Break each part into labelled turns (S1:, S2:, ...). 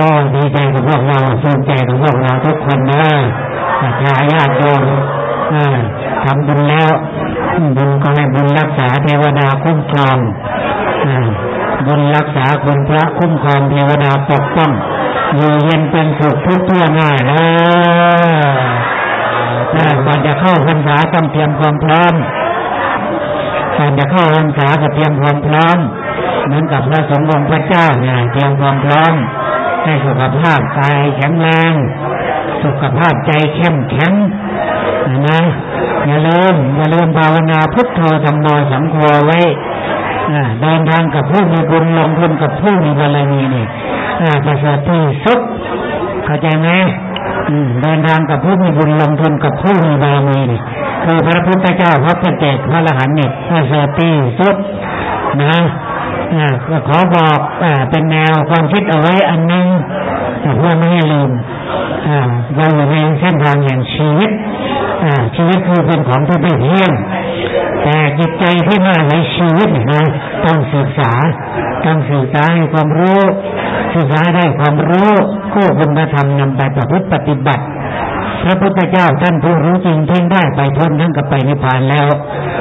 S1: อดีใจกับพวกเราภูมิใจกับพวกเราทุกคนนะชาญาติโยมทำบุญแล้วบุญก็ให้บุญรักษาเทวดาคุ้มครองบุญรักษาคุณพระคุ้มครองเทวดาปกป้องอยู่เย็นเป็นสุขทุกทั่วหน้าแล้วก่อนจะเข้าพรรษาต้องเตรียมความพร้อมก่อนจะเข้าพรรษาก็เตรียมความพร้อมเหมือนกับพระสงฆ์องค์พระเจ้าเนี่ยเตรียมความพร้อม ให้สุขภาพกายแข็งแรง สุขภาพใจเข้มแข็งนะอย่าลืมอย่าลืมภาวนาพุทโธธรรมโมสังโฆไว้เดินทางกับผู้มีบุญลงทุนกับผู้มีบารมีนี่ประเสริฐที่สุดเข้าใจไหมเดินทางกับผู้มีบุญลงทุนกับผู้มีบารมีนี่คือพระพุทธเจ้าพระพุทธเจ้าพระอรหันต์นี่ประเสริฐที่สุดนะ ก็ขอบอกเป็นแนวความคิดเอาไว้อันนึงเพื่อไม่ให้ลืมเราอยู่ในเส้นทางแห่งชีวิตชีวิตคือเป็นของที่ไม่เที่ยงแต่จิตใจที่มาในชีวิตนะต้องศึกษาต้องศึกษาให้ความรู้ ศึกษาได้ความรู้คู่คุณธรรมนำไปประพฤติปฏิบัติพระพุทธเจ้าท่านผู้รู้จริงทิ้งได้ไปพ้นทั้งกับไปนิพพานแล้ว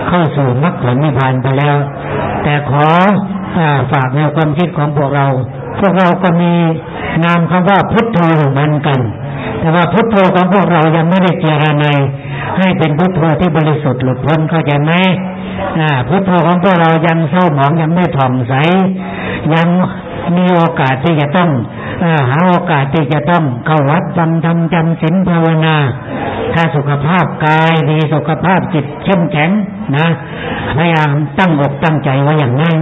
S1: เข้าสู่มรรคผลนิพพานไปแล้ว แต่ขอ ฝากแนวความคิดของพวกเรา พวกเราก็มีนามคำว่าพุทโธเหมือนกัน แต่ว่าพุทโธของพวกเรายังไม่ได้เจรนายให้เป็นพุทโธที่บริสุทธิ์หลุดพ้นเข้าใจไหมพุทโธของพวกเรายังเศร้าหมองยังไม่ถ่องใสยังมีโอกาสที่จะต้องหาโอกาสที่จะต้องเข้าวัดฟังธรรมจำศีลภาวนา ถ้าสุขภาพกายดีสุขภาพจิตเข้มแข็งนะพยายามตั้งอกตั้งใจไว้อย่างนั้น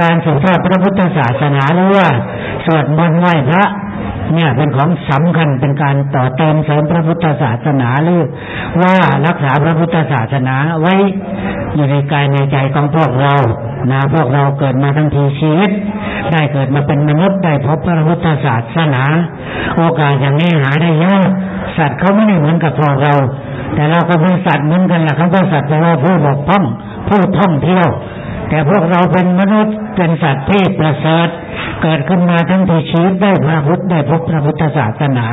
S1: การสืบทอดพระพุทธศาสนาหรือว่าสวดมนต์ไหว้พระเนี่ยเป็นของสำคัญเป็นการต่อเติมเสริมพระพุทธศาสนาหรือว่ารักษาพระพุทธศาสนาไว้อยู่ในกายในใจของพวกเรานะพวกเราเกิดมาทั้งทีชีวิต ได้เกิดมาเป็นมนุษย์ได้พบพระพุทธศาสนา โอกาสอย่างนี้หาได้ยากสัตว์เขาไม่ได้เหมือนกับพวกเรา แต่เราก็เป็นสัตว์เหมือนกันแหละคำว่าสัตว์แปลว่าผู้บกพร่องผู้ท่องเที่ยว แต่พวกเราเป็นมนุษย์เป็นสัตว์ที่ประเสริฐเกิดขึ้นมาทั้งที่ชีวิตได้พระพุทธได้พบพระพุทธศาสนา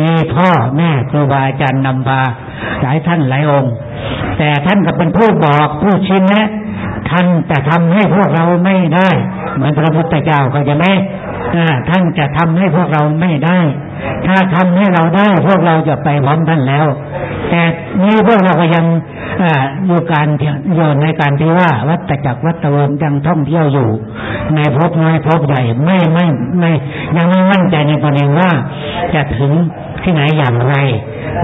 S1: มีพ่อแม่ครูบาอาจารย์นำพาหลายท่านหลายองค์ แต่ท่านก็เป็นผู้บอกผู้ชี้แนะท่านจะทำให้พวกเราไม่ได้ เหมือนพระพุทธเจ้าก็จะไม่ท่านจะทำให้พวกเราไม่ได้ ถ้าทำให้เราได้ พวกเราจะไปพร้อมท่านแล้ว แต่นี้พวกเราก็ยัง อยู่การอยู่ในการที่ว่า วัตจักรวัตเวิมยังท่องเที่ยวอยู่ ในภพน้อยภพใหญ่ไม่ไม่ไม่ยังไม่มั่นใจในตนเองว่า จะถึงที่ไหนอย่างไร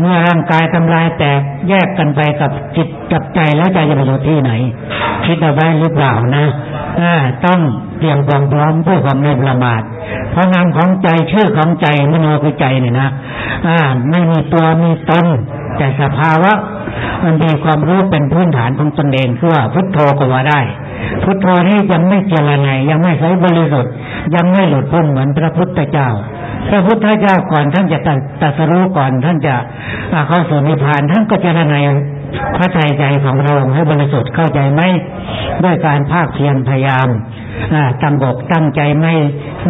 S1: เมื่อร่างกายทำลายแตกแยกกันไปกับจิตกับใจแล้วใจจะไปอยู่ที่ไหน คิดเอาไว้หรือเปล่านะต้องเตรียมความพร้อมเพื่อความไม่ประมาทเพราะนามของใจชื่อของใจมโนคือใจเนี่ยนะอ่าไม่มีตัวมีตนแต่สภาวะ มันมีความรู้เป็นพื้นฐานของตนเองคือว่าพุทโธก็ว่าได้ พุทโธนี้ยังไม่เจริญไงยังไม่ใช้บริสุทธิ์ยังไม่หลุดพ้นเหมือนพระพุทธเจ้า พระพุทธเจ้าก่อนท่านจะตัดสรู้ก่อนท่านจะเข้าสู่นิพพานท่านก็เจริญในพระใจใจของเราให้บริสุทธิ์เข้าใจไหมด้วยการภาคเพียรพยายามตั้งอกตั้งใจไม่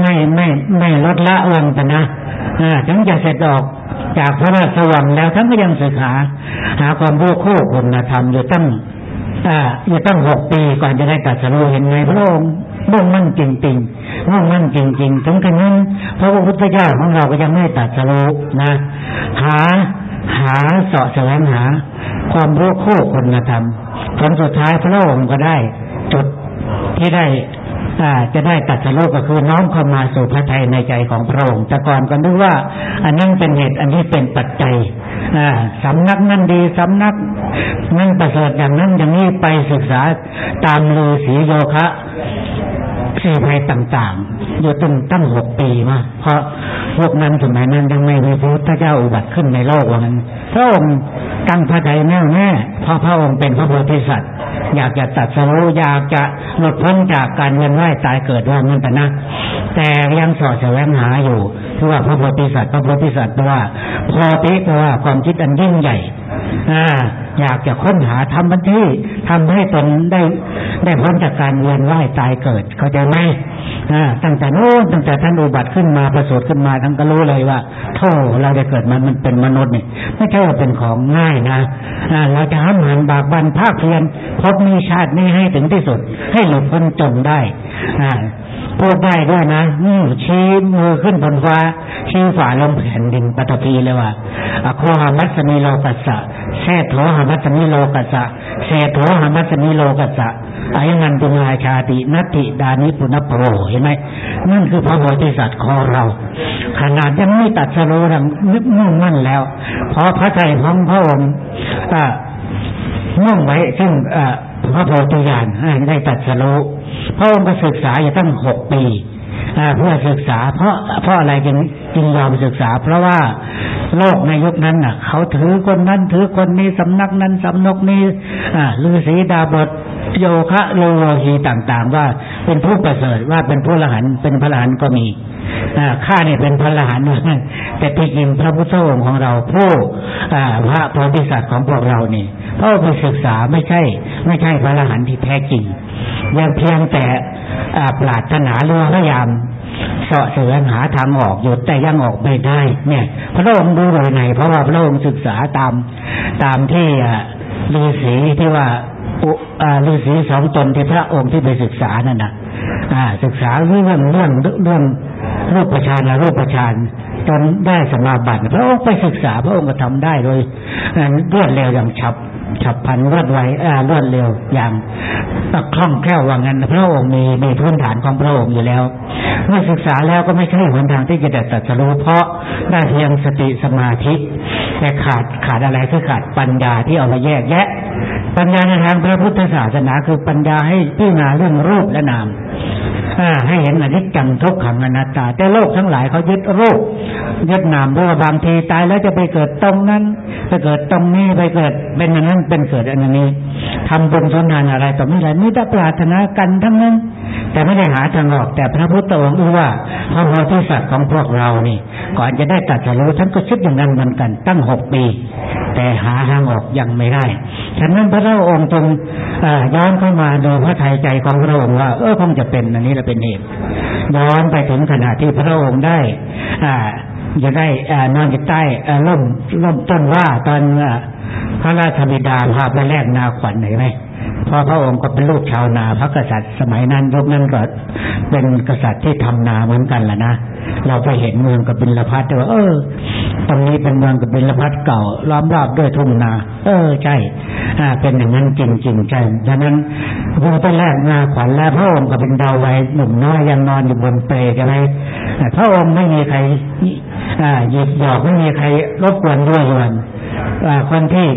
S1: ไม่ไม่ไม่ลดละวงแต่นะถึงจะเสร็จออก จากพระราชวังแล้วท่านก็ยังศึกษา หาความรู้คู่คุณธรรมอยู่ตั้งอยู่ตั้งหกปีก่อนจะได้ตัดสรู้เห็นไงพระองค์มุ่งมั่นจริงๆมุ่งมั่นจริง ๆ ถึงขนาดพระพุทธเจ้าของเราก็ยังไม่ตัดสรู้นะ หาหาเสาะแสวงหา ความรู้คู่คุณธรรมผลสุดท้ายพระองค์ก็ได้จุดที่ได้ จะได้ตัดสรุปก็คือน้อมเข้ามาสู่พระทัยในใจของพระองค์แต่ก่อนก็นึกว่า อันนั้นเป็นเหตุอันนี้เป็นปัจจัยสำนักนั่นดีสำนักนั่นประเสริฐอย่างนั้นอย่างนี้ไปศึกษาตามฤาษีโยคะสีภัยต่างๆ อยู่ตั้งตั้งหกปีมาเพราะพวกนั้นสมัยนั้นยังไม่มีพระพุทธเจ้าอุบัติขึ้นในโลกว่านั้นพระองค์ตั้งพระใจแน่วแน่เพราะพระองค์เป็นพระโพธิสัตว์ อยากจะตัดสรู้อยากจะหลุดพ้นจากการเวียนว่ายตายเกิดว่ามันแต่นะ แต่ยังสอดแสวงหาอยู่ที่ว่าพระโพธิสัตว์พระโพธิสัตว์แปลว่าโพธิแปลว่าความคิดอันยิ่งใหญ่อ่า อยากจะค้นหาทำมันที่ทำให้ตนได้ได้พ้นจากการเวียนว่ายตายเกิดเข้าใจไหมตั้งแต่โน้นตั้งแต่ท่านอุบัติขึ้นมาประสูติขึ้นมาทั้งก็รู้เลยว่าโธ่เราได้เกิดมันมันเป็นมนุษย์นี่ไม่ใช่ว่าเป็นของง่ายนะเราจะห้ามหันบากบันภาคเพียนพบมีชาตินี้ให้ถึงที่สุด ให้หลุดพ้นจนได้พูดได้ด้วยนะนี่ชี้มือขึ้นบนฟ้าชี้ฝ่าลมแผ่นดินปฐพีเลยว่าอโคหามัสมีโลกัสสะแท้โถหามัสมีโลกัสสะเศโถหามัสมีโลกัสสะอายังันตุงาชาตินัตติดานิปุณโปเห็นไหมนั่นคือพระโพธิสัตว์ของเรา ขนาดยังไม่ตัดสโลดังนึกมุ่งมั่นแล้วพราะพระใจของพระองค์มุ่งไว้ซึ่งพระโพธิญาณได้ตัดสโลพระองค์ก็ศึกษาอยู่ตั้งหกปี เพื่อศึกษา เพราะเพราะอะไรจึงจึงยอมศึกษา เพราะว่าโลกในยุคนั้นน่ะ เขาถือคนนั้นถือคนนี้สำนักนั้นสำนักนี้ฤาษีดาบทโยคะโลโลฮีต่างๆ ว่าเป็นผู้ประเสริฐว่าเป็นผู้ละหันเป็นพระละหันก็มีข้าเนี่ยเป็นพระละหันแต่ที่จริงพระพุทธองค์ของเราผู้พระโพธิสัตว์ของพวกเรานี่เพราะไปศึกษาไม่ใช่ ไม่ใช่พระละหันที่แท้จริง ยังเพียงแต่ปรารถนาหรือพยายามเสาะเสือหาทางออกอยู่แต่ยังออกไม่ได้ เนี่ย พระองค์ดูโดยไหน เพราะว่าพระองค์ศึกษาตามตามที่ฤาษีที่ว่าฤาษีสองตนที่พระองค์ที่ไปศึกษานั่นนะศึกษาเรื่องเรื่องเรื่องรูปประชานรูปประชานจนได้สมาบัติพระองค์ไปศึกษาพระองค์ก็ทำได้โดยรวดเร็วอย่างฉับ ฉับพันรวดไวรวดเร็วอย่างคล่องแคล่วว่างั้นพระองค์มีมีพื้นฐานของพระองค์อยู่แล้วเมื่อศึกษาแล้วก็ไม่ใช่หนทางที่จะได้ตัดสู้เพราะได้เพียงสติสมาธิ แต่ขาดขาดอะไรคือขาดปัญญาที่เอามาแยกแยะ ปัญญาในทางพระพุทธศาสนาคือปัญญาให้พิจารณาเรื่องรูปและนาม ให้เห็นอนิจจังทุกขังอนัตตา แต่โลกทั้งหลายเขายึดรูปยึดนามเพราะว่าบางทีตายแล้วจะไปเกิดตรงนั้นไปเกิดตรงนี้ไปเกิดเป็นอย่างนั้นเป็นเกิดอันนี้ทำบุญสนานอะไรต่อไม่ไรไม่ได้ปรารถนากันทั้งนั้น แต่ไม่ได้หาทางออก แต่พระพุทธองค์รู้ว่าพระโพธิสัตว์ของพวกเรานี่ ก่อนจะได้ตัดสรู้ท่านก็คิดอย่างนั้นเหมือนกันตั้งหกปีแต่หาทางออกยังไม่ได้ ฉะนั้นพระเจ้าองค์จงย้อนเข้ามาดูพระทัยใจของพระองค์ว่า เออคงจะเป็นอันนี้แหละเป็นเหตุย้อนไปถึงขณะที่พระองค์ได้ อ่าจะได้นอนอยู่ใต้ร่มร่มต้นว่าตอนพระราชบิดาพาไปแลกนาขวัญไหนไหม พอพระองค์ก็เป็นลูกชาวนาพระกษัตริย์สมัยนั้นยุคนั้นก็เป็นกษัตริย์ที่ทำนาเหมือนกันแหละนะเราไปเห็นเมืองกับบิละพัดว่าเออตรงนี้เป็นเมืองกับบิละพัดเก่าล้อมรอบด้วยทุ่งนา เออใช่อ่าเป็นอย่างนั้นจริงๆใช่ดังนั้นพอไปแลกนาขวัญแล้วพระองค์ก็เป็นดาวไว้หนุ่มน้อยยังนอนอยู่บนเปลใช่ไหมพระองค์ไม่มีใครอ่าหยิบหยอกไม่มีใครรบกวนด้วยวันคนที่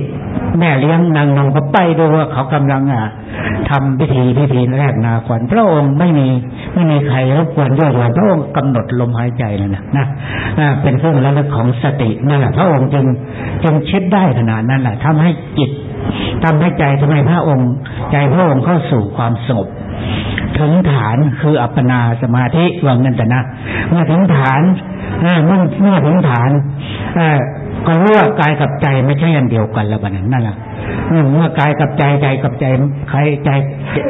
S1: แม่เลี้ยงนางนงก็ไปดูว่าเขากำลังอะทำพิธีพิธีแรกนาขวัญพระองค์ไม่มีไม่มีใครรบกวนด้วยวันพระองค์กำหนดลมหายใจแล้วนะนะเป็นเครื่องระลึกของสตินั่นแหละพระองค์จึงจึงเชิดได้ขนาดนั้นแหละทำให้จิตทำให้ใจทำไมพระองค์ ใจพระองค์เข้าสู่ความสงบถึงฐานคืออัปปนาสมาธิวังนันแต่นะเมื่อถึงฐานเมื่อเมื่อถึงฐาน ก็รู้ว่ากายกับใจไม่ใช่อันเดียวกันแล้วบัดนั้นนั่นแหละเมื่อกายกับใจใจกับใจใครใจ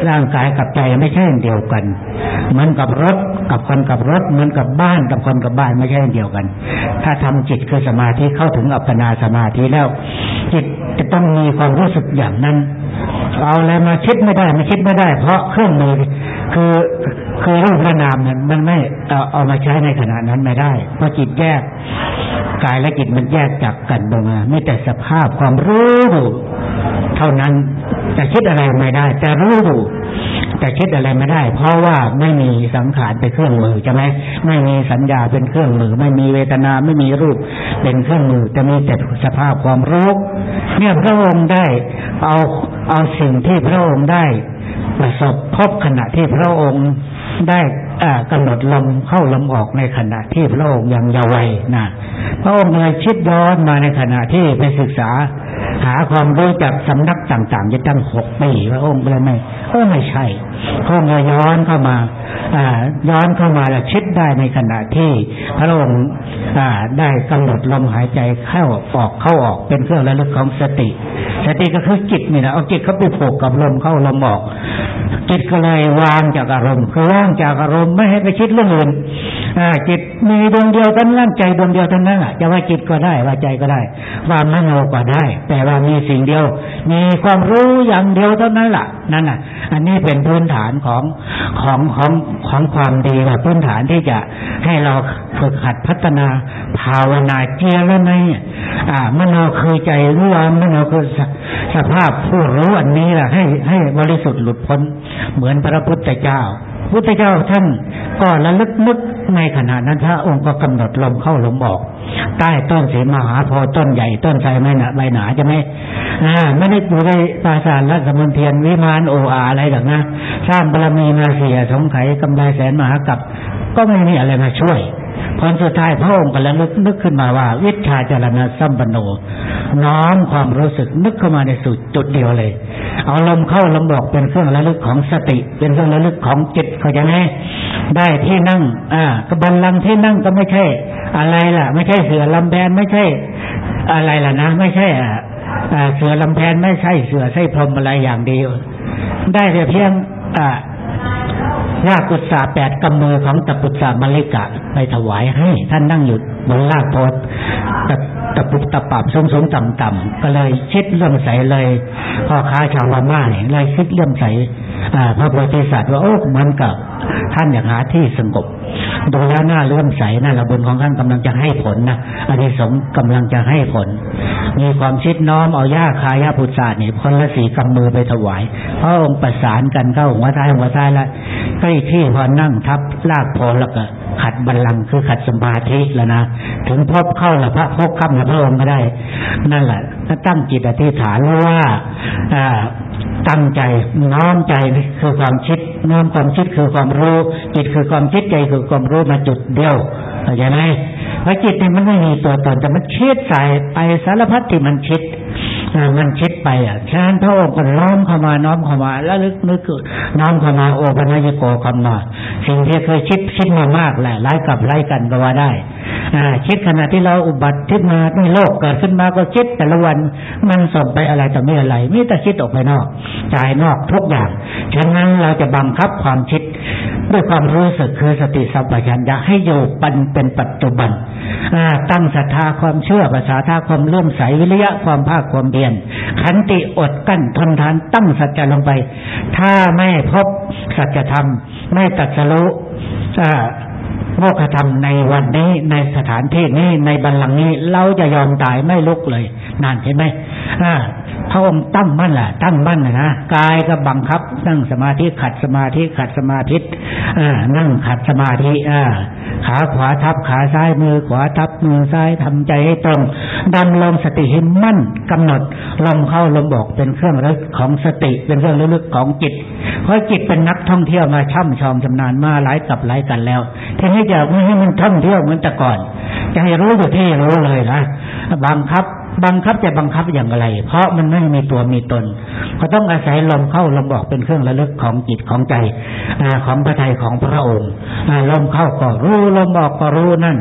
S1: ร่างกายกับใจไม่ใช่อันเดียวกัน เหมือนกับรถกับคนกับรถ เหมือนกับบ้านกับคนกับบ้านไม่ใช่อันเดียวกัน ถ้าทำจิตคือสมาธิเข้าถึงอัปปนาสมาธิแล้ว จิตจะต้องมีความรู้สึกอย่างนั้นเอาอะไรมาคิดไม่ได้ไม่คิดไม่ได้ เพราะเครื่องมือคือคือรูปพระนามนั้นมันไม่เอาเอามาใช้ในขณะนั้นไม่ได้ เพราะจิตแยก กายและจิตมันแยกจากกันออกมาไม่แต่สภาพความรู้ เท่านั้นจะคิดอะไรไม่ได้ แต่รู้แต่คิดอะไรไม่ได้ เพราะว่าไม่มีสังขารเป็นเครื่องมือใช่ไหมไม่มีสัญญาเป็นเครื่องมือ ไม่มีเวทนาไม่มีรูปเป็นเครื่องมือจะมีแต่สภาพความรู้เนี่ยพระองค์ได้เอาเอาสิ่งที่พระองค์ได้ประสบพบขณะที่พระองค์ได้ กำหนดลมเข้าลมออกในขณะที่พระองค์ยังเยาว์วัยนะพระองค์เลยชิดย้อนมาในขณะที่ไปศึกษา หาความรู้จากสำนักต่างๆจะตั้งหกปีพระองค์เลยไม่เออไม่ใช่ พระองค์ย้อนเข้ามาอ่าย้อนเข้ามาแล้วคิดได้ในขณะที่พระองค์ได้กำหนดลมหายใจเข้าออกเข้าออกเป็นเครื่องระลึกของสติ สติก็คือจิตนี่นะเอาจิตเข้าไปผูกกับลมเข้าลมออก จิตก็เลยวางจากอารมณ์คือว่างจากอารมณ์ไม่ให้ไปคิดเรื่องอื่นจิตมีดวงเดียวเท่านั้นใจดวงเดียวเท่านั้นจะว่าจิตก็ได้ว่าใจก็ได้ ว่ามโนก็ได้ แต่ว่ามีสิ่งเดียว มีความรู้อย่างเดียวเท่านั้นแหละนั่นน่ะ อันนี้เป็นพื้นฐฐานของของของของความดีแบบพื้นฐานที่จะให้เราฝึกหัดพัฒนาภาวนาเจียแล้วในอ่ามโนคือใจรู้ว่ามโนคือสภาพผู้รู้อันนี้แหละให้ให้บริสุทธิ์หลุดพ้นเหมือนพระพุทธเจ้า พุทธเจ้าท่านก็ระลึกนึกในขณะนั้นพระองค์ก็กำหนดลมเข้าลมออก ใต้ต้นเสมาหาโพต้นใหญ่ต้นไทรไม่หนาใบหนาจะไหมอ่าไม่ได้อยู่ในปราสาทรัศมนเทียนวิมานโออาอะไรหรอกนะสร้างบารมีมาเสียสงไขกำไรแสนมหากับก็ไม่มีอะไรมาช่วยพอสุดท้ายพระองค์ก็ระลึกนึกขึ้นมาว่า วิชาจารณะสัมปโน น้อมความรู้สึกนึกเข้ามาในสุดจุดเดียวเลย เอาลมเข้าลมบอกเป็นเครื่องระลึกของสติ เป็นเครื่องระลึกของจิตเขาจะไหมได้ที่นั่ง อ่ากบัลลังที่นั่งก็ไม่ใช่ อะไรล่ะ ไม่ใช่เสือลำแพนไม่ใช่ อะไรล่ะนะ ไม่ใช่อ่าเสือลำแพนไม่ใช่เสือไส้พรมอะไรอย่างเดียวได้แต่เพียงอ่ารากกุศาแปดกำมือของตะปุษามลิกะไปถวายให้ ท่านนั่งอยู่บนรากโพธิ์ ตะปุกตะปับสูงสูงต่ำต่ำก็เลยคิดเรื่องใสเลยพ่อค้าชาวพม่าเนี่ยเลยคิดเรื่องใสพระโพธิสัตว์ว่าโอ้มันกับท่านอยากหาที่สงบดูแล้วหน้าเลื่อมใสหน้าระบุญของท่านกำลังจะให้ผลนะอันนี้สงกำลังจะให้ผล มีความชิดน้อมเอาย่าคายาพุทธาเนี่ยคนละสีกำมือไปถวายพระองค์ประสานกันเข้าหัวท้ายหัวท้ายแล้วใกล้ที่พอนั่งทับลากพอแล้วก็ ขัดบัลลังก์คือขัดสมาธิแล้วนะถึงพบเข้าละพระพบคำละพระองค์ก็ได้ นั่นแหละถ้าตั้งจิตอธิษฐานว่าตั้งใจน้อมใจคือความคิดน้อมความคิดคือความรู้ จิตคือความคิดใจคือความรู้มาจุดเดียวเข้าใจไหมเพราะจิตเนี่ยมันไม่มีตัวตนแต่มันคิดใส่ไปสารพัดที่มันคิด มันคิดไปอะฉะนั้นพระองค์ก็น้อมเข้ามาน้อมเข้ามา แล้วลึกนึกน้อมเข้ามาโอปัญญโกคำมาสิ่งที่เคยคิดคิดมามากแหละไล่กับไล่กันก็ว่าได้ อ่าคิดขณะที่เราอุบัติขึ้นมาในโลกเกิดขึ้นมาก็คิดแต่ละวันมันส่งไปอะไรต่อไม่อะไรมีแต่คิดออกไปนอกจ่ายนอกทุกอย่างฉะนั้นเราจะบังคับความคิด ด้วยความรู้สึกคือสติสัมปชัญญะให้อยู่ปันเป็นปัจจุบันตั้งศรัทธาความเชื่อภาษาท่าความเลื่อมใสวิริยะความภาคความเบียนขันติอดกั้นทนทานตั้งสัจจะลงไป ถ้าไม่พบสัจธรรม ไม่ตัดสรุโมฆะธรรมในวันนี้ในสถานที่นี้ในบัลลังก์นี้ เราจะยอมตายไม่ลุกเลยนั่นเห็นไหมอ่า พระองค์ตั้งมั่นแหละตั้งมั่นนะกายก็บังคับนั่งสมาธิขัดสมาธิขัดสมาธิอ่านั่งขัดสมาธิอ่าขาขวาทับขาซ้ายมือขวาทับมือซ้ายทำใจให้ตรงดำลงสติให้มั่นกำหนดลมเข้าลมบอกเป็นเครื่องรึกของสติเป็นเครื่องลึกของจิต เพราะจิตเป็นนักท่องเที่ยวมาช่ำชองชำนาญมาหลายกับหลายกันแล้วทีนี้จะไม่ให้มันท่องเที่ยวเหมือนแต่ก่อนจะให้รู้อยู่ที่รู้เลยนะบังคับ บังคับจะบังคับอย่างไร เพราะมันไม่มีตัวมีตน ก็ต้องอาศัยลมเข้าลมบอกเป็นเครื่องระลึกของจิตของใจของพระทัยของพระองค์ลมเข้าก็รู้ลมบอกก็รู้นั่น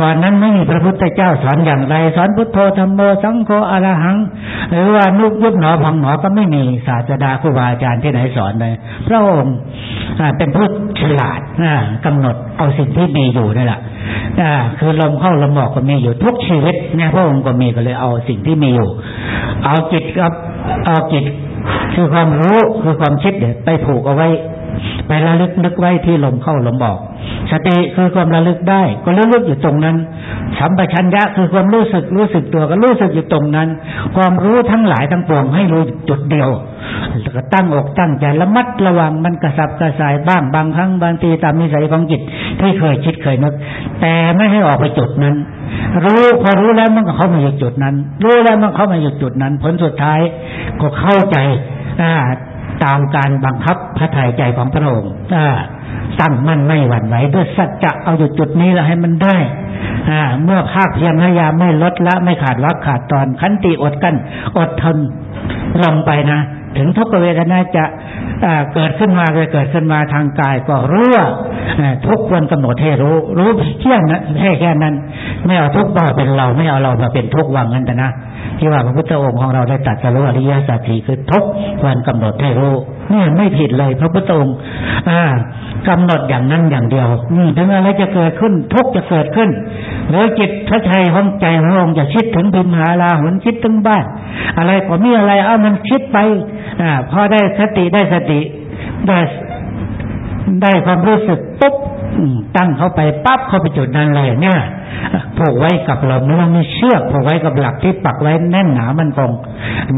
S1: ก่อนนั้นไม่มีพระพุทธเจ้าสอนอย่างไร สอนพุทโธธรรมโมสังโฆอรหัง หรือว่านุกยุบหนอพังหนอก็ไม่มีศาสดาครูบาอาจารย์ที่ไหนสอนเลย พระองค์เป็นผู้ฉลาดกำหนดเอาสิ่งที่มีอยู่นี่แหละคือลมเข้าลมออกก็มีอยู่ทุกชีวิตเนี่ยพระองค์ก็มีก็เลยเอาสิ่งที่มีอยู่ เอาจิตกับเอาจิตคือความรู้คือความคิดเดี๋ยไปผูกเอาไว้ ไประลึกนึกไว้ที่ลมเข้าลมออก สติคือความระลึกได้ ก็ระลึกอยู่ตรงนั้น สัมปชัญญะคือความรู้สึกรู้สึกตัวก็รู้สึกอยู่ตรงนั้น ความรู้ทั้งหลายทั้งปวงให้รู้จุดเดียวแล้วก็ตั้งอกตั้งใจระมัดระวังมันกระสับกระส่ายบ้างบางครั้งบางทีตามนิสัยของจิตที่เคยคิดเคยนึก แต่ไม่ให้ออกไปจุดนั้น รู้พอรู้แล้วมันก็เข้ามาอยู่จุดนั้น รู้แล้วมันเข้ามาอยู่จุดนั้น ผลสุดท้ายก็เข้าใจอ่า ตามการบังคับพระทัยใจของพระองค์ตั้งมั่นไม่หวั่นไหวด้วยสัจจะเอาอยู่จุดนี้แล้วให้มันได้เมื่อภาคเพียรพยายามไม่ลดละไม่ขาดวักขาดตอนขันติอดกันอดทนลงไปนะ ถึงทุกเวทนาจะเกิดขึ้นมาเกิดขึ้นมาทางกายก็รู้ว่าทุกควรกำหนดให้รู้ รู้เที่ยงนะแค่แค่นั้น ไม่เอาทุกมาเป็นเราไม่เอาเรามาเป็นทุกวังนั้นแต่นะที่ว่าพระพุทธองค์ของเราได้ตัดสรู้อริยสัจสี่คือทุกควรกำหนดให้รู้นี่ไม่ผิดเลย พระพุทธองค์อ่า กำหนดอย่างนั้นอย่างเดียวอืถึงอะไรจะเกิดขึ้น ทุกจะเกิดขึ้นหรือจิตพระชัยของใจพระองค์จะคิดถึงบิมหาลาหุนคิดถึงบ้าน อะไรก็มีอะไรเอามันคิดไปอ่าพอได้สติได้สติได้ได้ความรู้สึกปุ๊บตั้งเข้าไปปั๊บเข้าไปจุดนั้นเลยเนี่ยผูกไว้กับเราเมื่อไม่เชือกผูกไว้กับหลักที่ปักไว้แน่นหนามันคง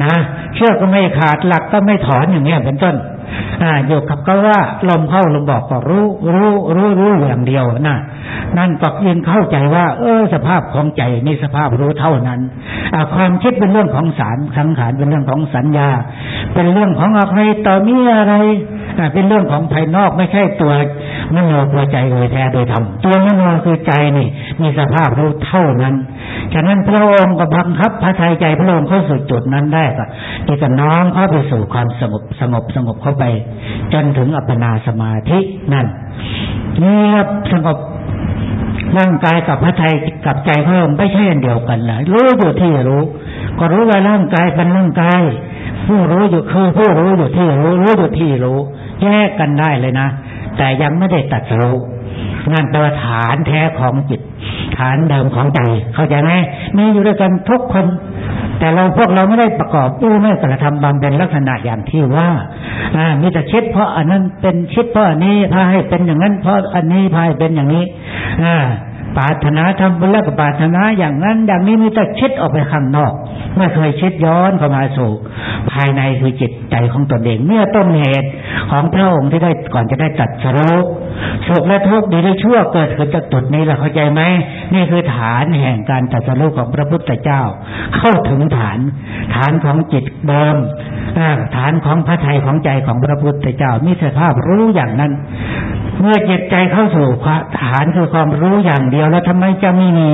S1: นะ เชือกก็ไม่ขาดหลักก็ไม่ถอนอย่างเงี้ยเป็นต้น อ่าอยู่กับก็ว่าลมเข้าลมบอกก็รู้ รู้รู้รู้อย่างเดียวนะนั่นก็ยินเข้าใจว่า เออ สภาพของใจมีสภาพรู้เท่านั้นอ่าความคิดเป็นเรื่องของสารสังขารเป็นเรื่องของสัญญา เป็นเรื่องของอะไรต่อมีอะไรอ่าเป็นเรื่องของภายนอกไม่ใช่ตัวมโนตัวใจโดยแท้โดยธรรมตัวมโนคือใจนี่ มีสภาพรู้เท่านั้น ฉะนั้นพระองค์ก็บังคับพระทัยใจพระองค์เข้าสู่จุดนั้นได้ก็ที่จะน้อมเข้าไปสู่ความสงบสงบสงบเข้าไป จนถึงอัปปนาสมาธินั่นเงียบสงบร่างกายกับพระไทยกับใจเพิ่มไม่ใช่อันเดียวกันนะรู้อยู่ที่รู้ ก็รู้ว่าร่างกายเป็นร่างกาย ผู้รู้อยู่คือผู้รู้อยู่ที่รู้รู้อยู่ที่รู้ แยกกันได้เลยนะ แต่ยังไม่ได้ตัดรู้ นั่นแปลว่าฐานแท้ของจิต ฐานเดิมของใจ เข้าใจไหมมีอยู่ด้วยกันทุกคน แต่เราพวกเราไม่ได้ประกอบอู้ไม่กระทำบำเป็นลักษณะอย่างที่ว่าอ่ามีแต่คิดเพราะอันนั้นเป็นคิดเพราะอันนี้พาให้เป็นอย่างนั้นเพราะอันนี้พาให้เป็นอย่างนี้อ่า ปาถนาทำบุญแล้วก็ปาถนาอย่างนั้น อย่างนี้มีแต่คิดออกไปข้างนอกไม่เคยคิดย้อนเข้ามาสู่ภายในคือจิตใจของตนเองเมื่อต้นเหตุของพระองค์ที่ได้ก่อนจะได้ตัดสรุปสุขและทุกข์ดีและชั่วเกิดขึ้นจากจุดนี้เราเข้าใจไหมนี่คือฐานแห่งการตัดสรุปของพระพุทธเจ้า เข้าถึงฐาน ฐานของจิตเดิมฐานของพระทัยของใจของพระพุทธเจ้ามีสภาพรู้อย่างนั้น เมื่อจิตใจเข้าสู่ฐานคือความรู้อย่างเดียวแล้วทำไมจะไม่มี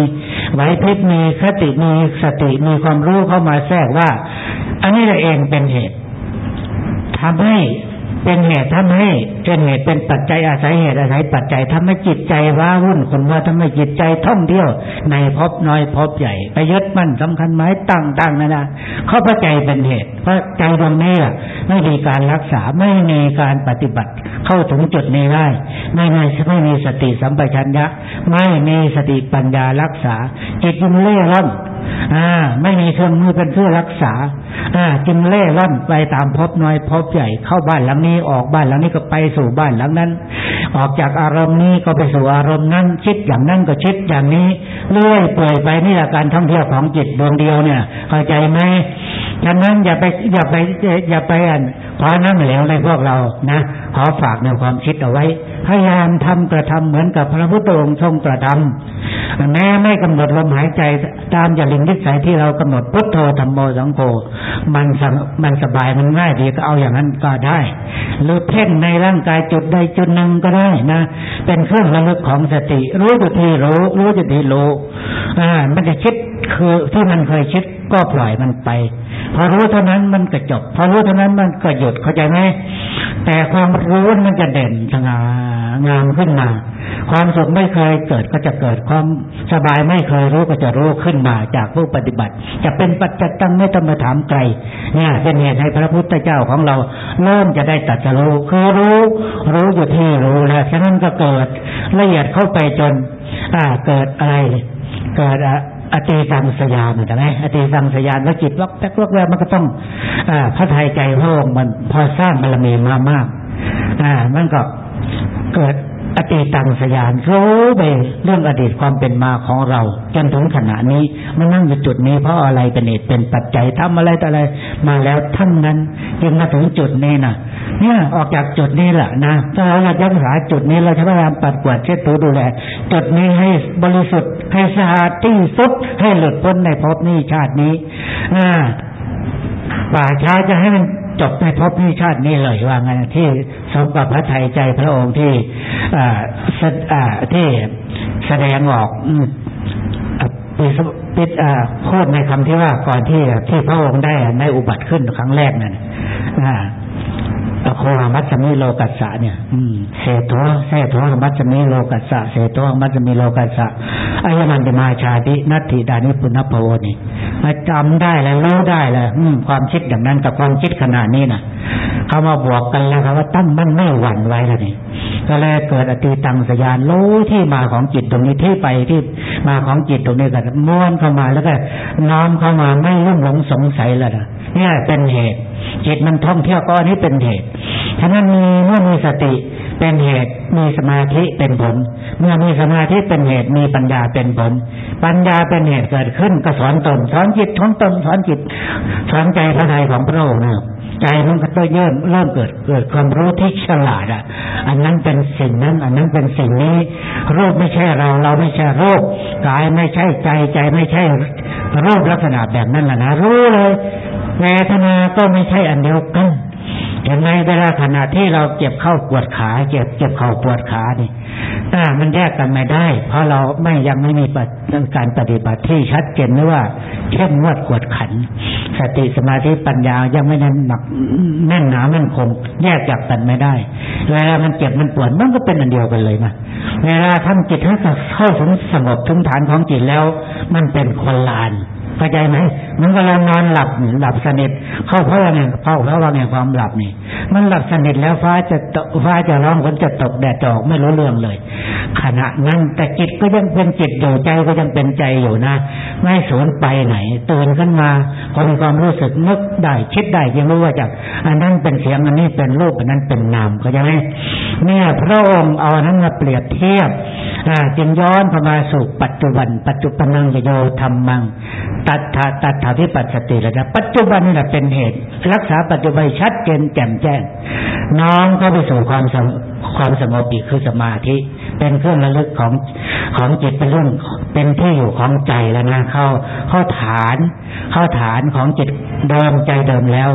S1: ไหวพริบมีคติมีสติมีความรู้เข้ามาแทรกว่า อันนี้เองเป็นเหตุทำให้เป็นเหตุทำให้เป็นเหตุเป็นปัจจัยอาศัยเหตุอาศัยปัจจัยทำให้จิตใจว้าวุ่นคนว่าทำให้จิตใจท่องเที่ยว ในพบน้อยพบใหญ่ไปยึดมั่นสำคัญหมายตั้งๆนั่นนะเขาพระใจเป็นเหตุเพราะใจตรงนี้ไม่มีการรักษาไม่มีการปฏิบัติ เข้าถึงจุดนี้ได้ ไม่ไม่ไม่มีสติสัมปชัญญะ ไม่มีสติปัญญารักษา จิตยิ่งเล่ร่อนอ่า ไม่มีเครื่องมือเป็นเพื่อรักษา อ่า จึงเล่ร่อนไปตามพบน้อยพบใหญ่เข้าบ้านหลังนี้ออกบ้านหลังนี้ก็ไปสู่บ้านหลังนั้น ออกจากอารมณ์นี้ก็ไปสู่อารมณ์นั้นคิดอย่างนั้นก็คิดอย่างนี้เลื่อยเปื่อยไปนี่แหละการท่องเที่ยวของจิตดวงเดียวเนี่ย เข้าใจไหม ฉะนั้นอย่าไปอย่าไปอย่าไปอ่านขอนั่งเหลวในพวกเรานะขอฝากในความคิดเอาไว้ พยายามทำกระทำเหมือนกับพระพุทธองค์ทรงกระทำแม้ไม่กำหนดลมหายใจตามจริตนิสัยที่เรากำหนดพุทโธธรรมโมสังโฆมันมันสบายมันง่ายดีก็เอาอย่างนั้นก็ได้หรือเพ่งในร่างกายจุดใดจุดหนึ่งก็ได้นะ เป็นเครื่องระลึกของสติ รู้จุดที่รู้รู้จุดที่รู้อ่ามันจะคิดคือที่มันเคยคิดก็ปล่อยมันไป พอรู้เท่านั้นมันก็จบ พอรู้เท่านั้นมันก็หยุดเข้าใจไหมแต่ความรู้มันจะเด่นสง่างามขึ้นมา ความสุขไม่เคยเกิดก็จะเกิดความสบายไม่เคยรู้ก็จะรู้ขึ้นมาจากผู้ปฏิบัติ จะเป็นปัจจัตังไม่ต้องมาถามไกลเนี่ยเป็นเหตุให้พระพุทธเจ้าของเราเริ่มจะได้ตัดจะรู้คือรู้รู้อยู่ที่รู้แล้วฉะนั้นก็เกิดละเอียดเข้าไปจน อ่าเกิดอะไรเกิดอะ อติสังสยานใช่ไหมอติสังสยานแล้วจิตวักแป๊กวักแวมันก็ต้องอพระทัยใจพระองค์มันพอสร้างบารมีมามาก อ่า มันก็เกิดอดีตังสยานรู้ไปเรื่องอดีตความเป็นมาของเราจนถึงขณะนี้มันนั่งอยู่จุดนี้เพราะอะไรเป็นเหตุเป็นปัจจัยทำอะไรแต่อะไร มาแล้วทั้งนั้นยังมาถึงจุดนี้นะ เนี่ยออกจากจุดนี้แหละนะถ้าเราอยากรักษาจุดนี้เราจะพยายามปัดกวาดเช็ดถูดูแลจุดนี้ให้บริสุทธิ์ให้สะอาดที่สุดให้หลุดพ้นในภพนี้ชาตินี้อ่าป่าช้าจะให้มันจบในภพนี้ชาตินี้เลยว่างั้นที่สมกับพระไทยใจพระองค์ที่อ่าที่แสดงออกปิปิดพูดในคำที่ว่าก่อนที่ที่พระองค์ได้ในอุบัติขึ้นครั้งแรกนั่นอ่า โคมัจมิโลกัสสะเนี่ยอืมเศโทเศโทมัจมิโลกัสสะเศโทมัจมิโลกัสสะอายมันจะมาชาตินัตถิดานิปุณพโวนี่มาจำได้แล้วรู้ได้แล้วความคิดอย่างนั้นกับความคิดขนาดนี้นะเขามาบวกกันแล้วครับว่าตั้งมั่นไม่หวั่นไหวแล้วนี่ก็เลยเกิดอติตังสยานรู้ที่มาของจิตตรงนี้ที่ไปที่มาของจิตตรงนี้ก็ม้วนเข้ามาแล้วก็น้อมเข้ามาไม่รุ่มหลงสงสัยแล้วนะ เนี่ยเป็นเหตุ จิตมันท่องเที่ยวก็อันนี้เป็นเหตุฉะนั้นมีเมื่อมีสติเป็นเหตุมีสมาธิเป็นผล เมื่อมีสมาธิเป็นเหตุมีปัญญาเป็นผล ปัญญาเป็นเหตุเกิดขึ้นก็สอนตนสอนจิตของตนสอนจิตสอนใจพระทัยของพระองค์นะ ใจมันก็ต้องเริ่มเริ่มเกิดเกิดความรู้ที่ฉลาดอะ อันนั้นเป็นสิ่งนั้น อันนั้นเป็นสิ่งนี้รูปไม่ใช่เรา เราไม่ใช่รูปกายไม่ใช่ใจใจไม่ใช่รูปลักษณะแบบนั้นแหละนะรู้เลยเวทนาก็ไม่ใช่อันเดียวกันเห็นไหมเวลาขณะที่เราเจ็บเข้าปวดขาเจ็บเจ็บเข่าปวดขานี่อ่ามันแยกกันไม่ได้ เพราะเราไม่ยังไม่มีการปฏิบัติที่ชัดเจนหรือว่าเข้มงวดกวดขัน สติสมาธิปัญญายังไม่นั้นหนักแน่นหนามั่นคงแยกจากกันไม่ได้ เวลามันเจ็บมันปวดมันก็เป็นอันเดียวกันเลยนะเวลาทำจิตให้เข้าถึงสงบถึงฐานของจิตแล้ว มันเป็นคนลาน เข้าใจไหมมันก็เรานอนหลับหลับสนิทเข้าเพราะอะไรเพราเพราะว่าไงความหลับนี่ มันหลับสนิทแล้วฟ้าจะตกฟ้าจะร้องฝนจะตกแดดจะออกไม่รู้เรื่องเลย ขณะนั้นแต่จิตก็ยังเป็นจิตอยู่ใจก็ยังเป็นใจอยู่นะ ไม่สูญไปไหนตื่นขึ้นมาพอมีความรู้สึกนึกได้คิดได้ยังรู้ว่าจากอันนั้นเป็นเสียงอันนี้เป็นรูปอันนั้นเป็นนามเข้าใจไหมเนี่ยพระองค์เอานั้นมาเปรียบเทียบจึงย้อนเข้ามาสู่ปัจจุบัน ปัจจุบันังโยธรรมังตัดถาตัดถาที่ปัจจติแล้วนะปัจจุบันนี่แหละเป็นเหตุ รักษาปัจจุบันชัดเจนแจ่มแจ้ง น้องก็ไปสู่ความสงความสงบอีกคือสมาธิ เป็นเครื่องระลึกของของจิตเป็นเรื่องเป็นที่อยู่ของใจแล้วนะเข้าเข้าฐาน เข้าฐานของจิตเดิมใจเดิมแล้ว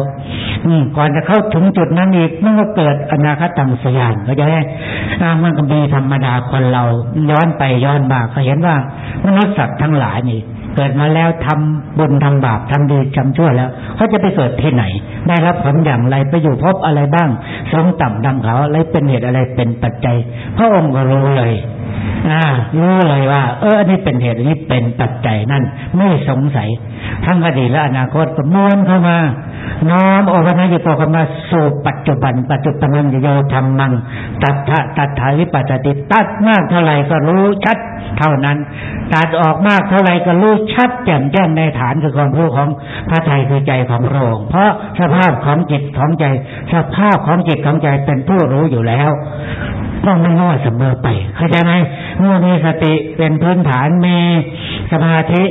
S1: อืก่อนจะเข้าถึงจุดนั้นอีกมันก็เกิดอนาคตังสยานก็จะได้มันก็มีธรรมดาคนเราย้อนไปย้อนมาก็เห็นว่ามนุษย์สัตว์ทั้งหลายนี่ เกิดมาแล้วทำบุญทำบาปทำดีทำชั่วแล้วเขาจะไปเกิดที่ไหน ได้รับผลอย่างไรไปอยู่พบอะไรบ้างสูงต่ำดำเขาอะไรเป็นเหตุอะไรเป็นปัจจัย พระองค์ก็รู้เลย อ่ารู้เลยว่า เอออันี่เป็นเหตุอันนี้เป็นปัจจัยนั่นไม่สงสัย ทั้งอดีตและอนาคตก็ม้วนเข้ามา น้อมโอปัญญโกเข้ามาสู่ปัจจุบัน ปัจจุบันโยธรรมัง ตัดทะตัดถาวิปัจติตัดมากเท่าไหร่ก็รู้ชัดเท่านั้น ตัดออกมากเท่าไรก็รู้ชัดแจ่มแจ้งในฐานคือความรู้ของพระไทยคือใจของพระองค์เพราะสภาพของจิตของใจ สภาพของจิตของใจเป็นผู้รู้อยู่แล้วต้องไม่ง้อเสมอไปเข้าใจไหมเมื่อมีสติเป็นพื้นฐานมีสมาธิ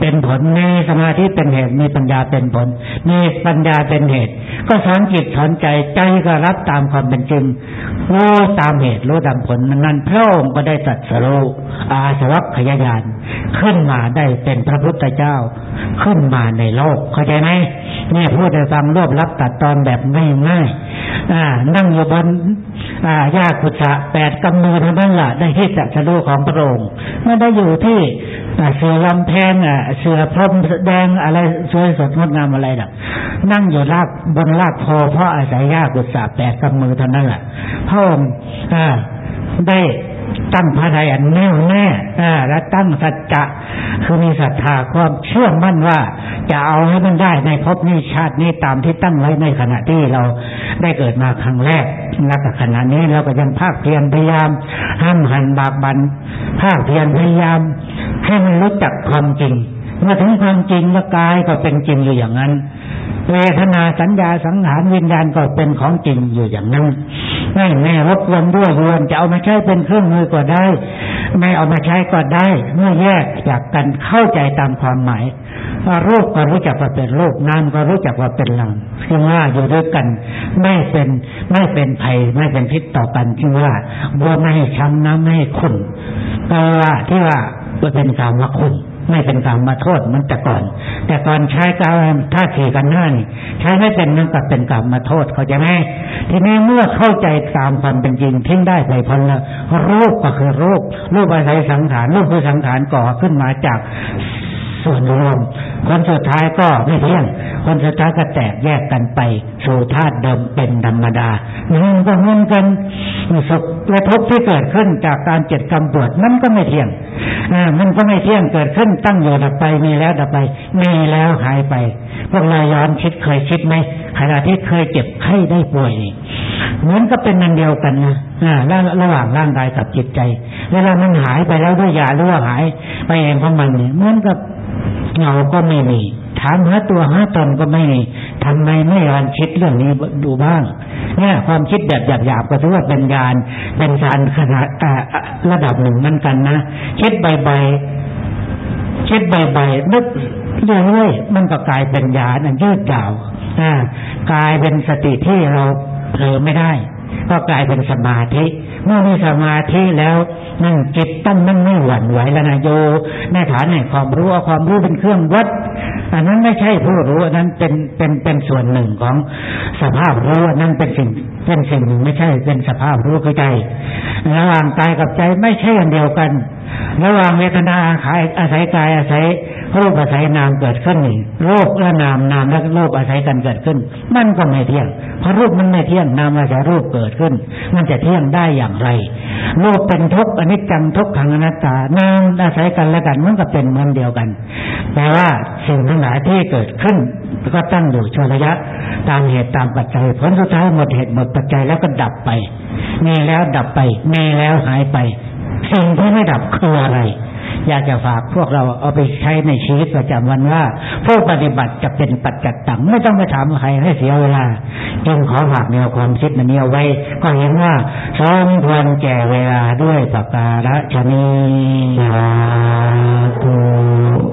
S1: เป็นผลมีสมาธิเป็นเหตุมีปัญญาเป็นผล มีปัญญาเป็นเหตุ ก็สอนจิตสอนใจใจก็รับตามความเป็นจริงรู้ตามเหตุรู้ตามผลนั้นพระองค์ก็ได้ตัดสรุอาสวัคขยายานขึ้นมาได้เป็นพระพุทธเจ้า ขึ้นมาในโลกเข้าใจไหมเนี่ยพูดให้ฟังรวบรับตัดตอนแบบง่ายๆนั่งอยู่บน ยาขุชะแปดกำมือทั้งนั้นแหละได้ที่จักรโลของพระองค์ไม่ได้อยู่ที่เสือลำแพงอะเสือพรมแดงอะไรสวยสดงดงามอะไรหรอกนั่งอยู่ลากบนลากพอเพราะอาศัยยากุศะแปดกำมือเท่านั้นแหละพระองค์ได้ ตั้งพระทัยอันแน่วแน่และตั้งสัจจะคือมีศรัทธาความเชื่อมั่นว่า จะเอาให้มันได้ในภพนี้ชาตินี้ตามที่ตั้งไว้ในขณะที่เราได้เกิดมาครั้งแรกและขณะนี้เราก็ยังภาคเพียรพยายามห้ามหันบากบันภาคเพียรพยายาม ให้มันรู้จักความจริงเมื่อถึงความจริงแล้วกายก็เป็นจริงอยู่อย่างนั้น เวทนาสัญญาสังหารวิญญาณก็เป็นของจริงอยู่อย่างนั้นไม่แม่รบกวนด้วยรวนจะเอามาใช้เป็นเครื่องมือก็ได้ ไม่เอามาใช้ก็ได้ เมื่อแยกจากกันเข้าใจตามความหมายว่ารูปก็รู้จักว่าเป็นรูปนามก็รู้จักว่าเป็นลามคือว่าอยู่ด้วยกัน ไม่เป็นไม่เป็นภัยไม่เป็นพิษต่อกันคือว่าบัวไม่ให้ช้ำน้ำไม่ให้ขุ่นก็ว่าที่ว่าเป็นการว่าขุ่น ไม่เป็นกรรมาโทษมันแต่ก่อน แต่ก่อนใช้กาวท่าทีกันหน้านี่ใช้ไม่เป็นนั่นก็เป็นกรรมาโทษเขาจะไหมทีนี้เมื่อเข้าใจตามความเป็นจริงทิ้งได้ไปพลแล้วรูปก็คือรูปรูปอาศัยสังขารรูปคือสังขารก่อขึ้นมาจาก ส่วนรวม คนสุดท้ายก็ไม่เที่ยง คนสุดท้ายก็แตกแยกกันไปสู่ธาตุเดิมเป็นธรรมดามันก็เหมือนกันสุขและทุกข์ที่เกิดขึ้นจากการเจ็ดกรรมปวดมันก็ไม่เที่ยงมันก็ไม่เที่ยงเกิดขึ้นตั้งอยู่ดับไปมีแล้วดับไป มีแล้วหายไป พวกเราย้อนคิดเคยคิดไหมขณะที่เคยเจ็บไข้ได้ป่วยเหมือนก็เป็นนันเดียวกันนะอ่าระหว่างร่างกายกับจิตใจ เวลามันหายไปแล้วด้วยยาหรือว่าหายไปเองของมันเนี่ยเหมือนกับ เงาก็ไม่มี ถามหาตัวหาตนก็ไม่มีทำไมไม่ยอนคิดเรื่องนี้ดูบ้าง เนี่ยความคิดแบบหยาบๆก็ถือว่าเป็นญาณเป็นฌานขนาดระดับหนึ่งนั่นกันนะคิดใบๆคิดใบๆนึกเรื่อยๆมันก็กลายเป็นญาณอันยืดยาวกลายเป็นสติที่เราเผลอไม่ได้ ก็กลายเป็นสมาธิ เมื่อมีสมาธิแล้วนั่งจิตตั้งนั่งไม่หวั่นไหวแล้วนะโยในฐานแห่งความรู้ความรู้เป็นเครื่องวัดอันนั้นไม่ใช่ผู้รู้อันนั้นเป็นเป็นเป็นส่วนหนึ่งของสภาพรู้อันนั้นเป็นสิ่งเป็นสิ่งหนึ่งไม่ใช่เป็นสภาพรู้คือใจระหว่างกายกับใจไม่ใช่อันเดียวกัน ระหว่างเวทนาขายอาศัยกายอาศัยรูปอาศัยนามเกิดขึ้นนี่รูปและนามนามและรูปอาศัยกันเกิดขึ้น มันก็ไม่เที่ยง เพราะรูปมันไม่เที่ยงนามอาศัยรูปเกิดขึ้น มันจะเที่ยงได้อย่างไร รูปเป็นทุกข์อนิจจังทุกขังอนัตตานามอาศัยกันและกันมันก็เป็นเหมือนเดียวกันแปลว่าสิ่งทั้งหลายที่เกิดขึ้นก็ตั้งอยู่ชั่วระยะ ตามเหตุตามปัจจัยผลสุดท้ายหมดเหตุหมดปัจจัยแล้วก็ดับไปมีแล้วดับไปมีแล้วหายไป สิ่งที่ไม่ดับคืออะไร อยากจะฝากพวกเราเอาไปใช้ในชีวิตประจำวันว่า ผู้ปฏิบัติจะเป็นปัจจัตตังไม่ต้องไปถามใครให้เสียเวลาจึงขอฝากแนวความคิดนี้เอาไว้ ก็เห็นว่าสมควรแก่เวลาด้วยปากการะชนีสาธุ